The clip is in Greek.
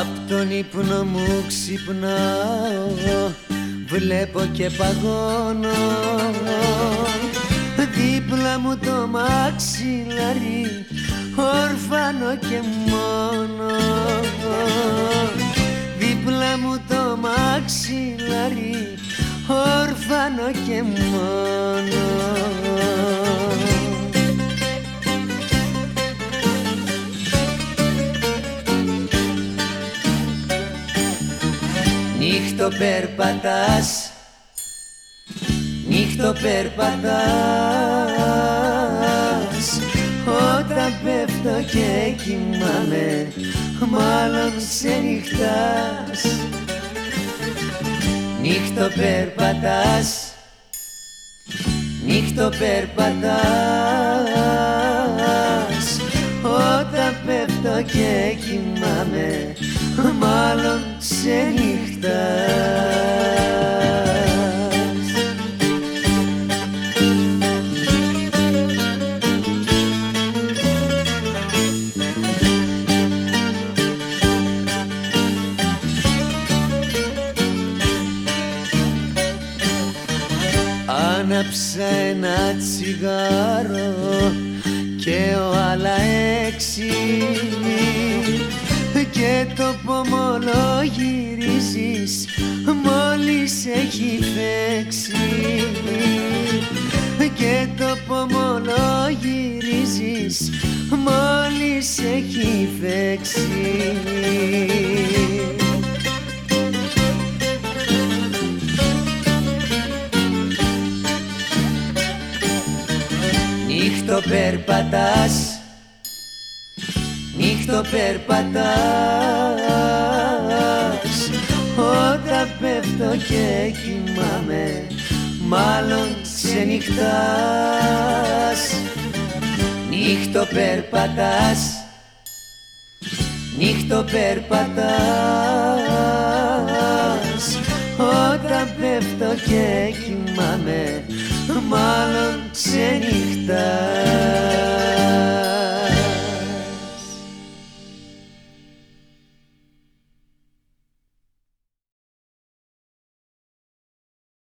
Απ' τον ύπνο μου ξυπνάω Βλέπω και παγώνω Δίπλα μου το μαξιλάρι Ορφανό και μόνο. Δίπλα μου το μαξιλάρι Ορφανό και μόνο. Νύχτο περπατάς Νύχτο περπατάς. Όταν πέφτω και κοιμάμαι Μάλλον νυχτάς. Νύχτο περπατάς. Νύχτο περπατάς. Όταν πέφτω και κοιμάμαι Μάλλον νυχτάς Άναψα ένα τσιγάρο και ο άλλα έξι και το πομολό γυρίζεις μόλις έχει φέξει. Και το πομολό γυρίζεις μόλις έχει φέξει Νύχτο περπατάς. Νύχτο περπατάς. Όταν πέφτω και κοιμάμαι Μάλλον ξενυχτάς. Νύχτο περπατάς. Νύχτο περπατάς. Όταν πέφτω και κοιμάμαι Μάλλον ξενυχτάς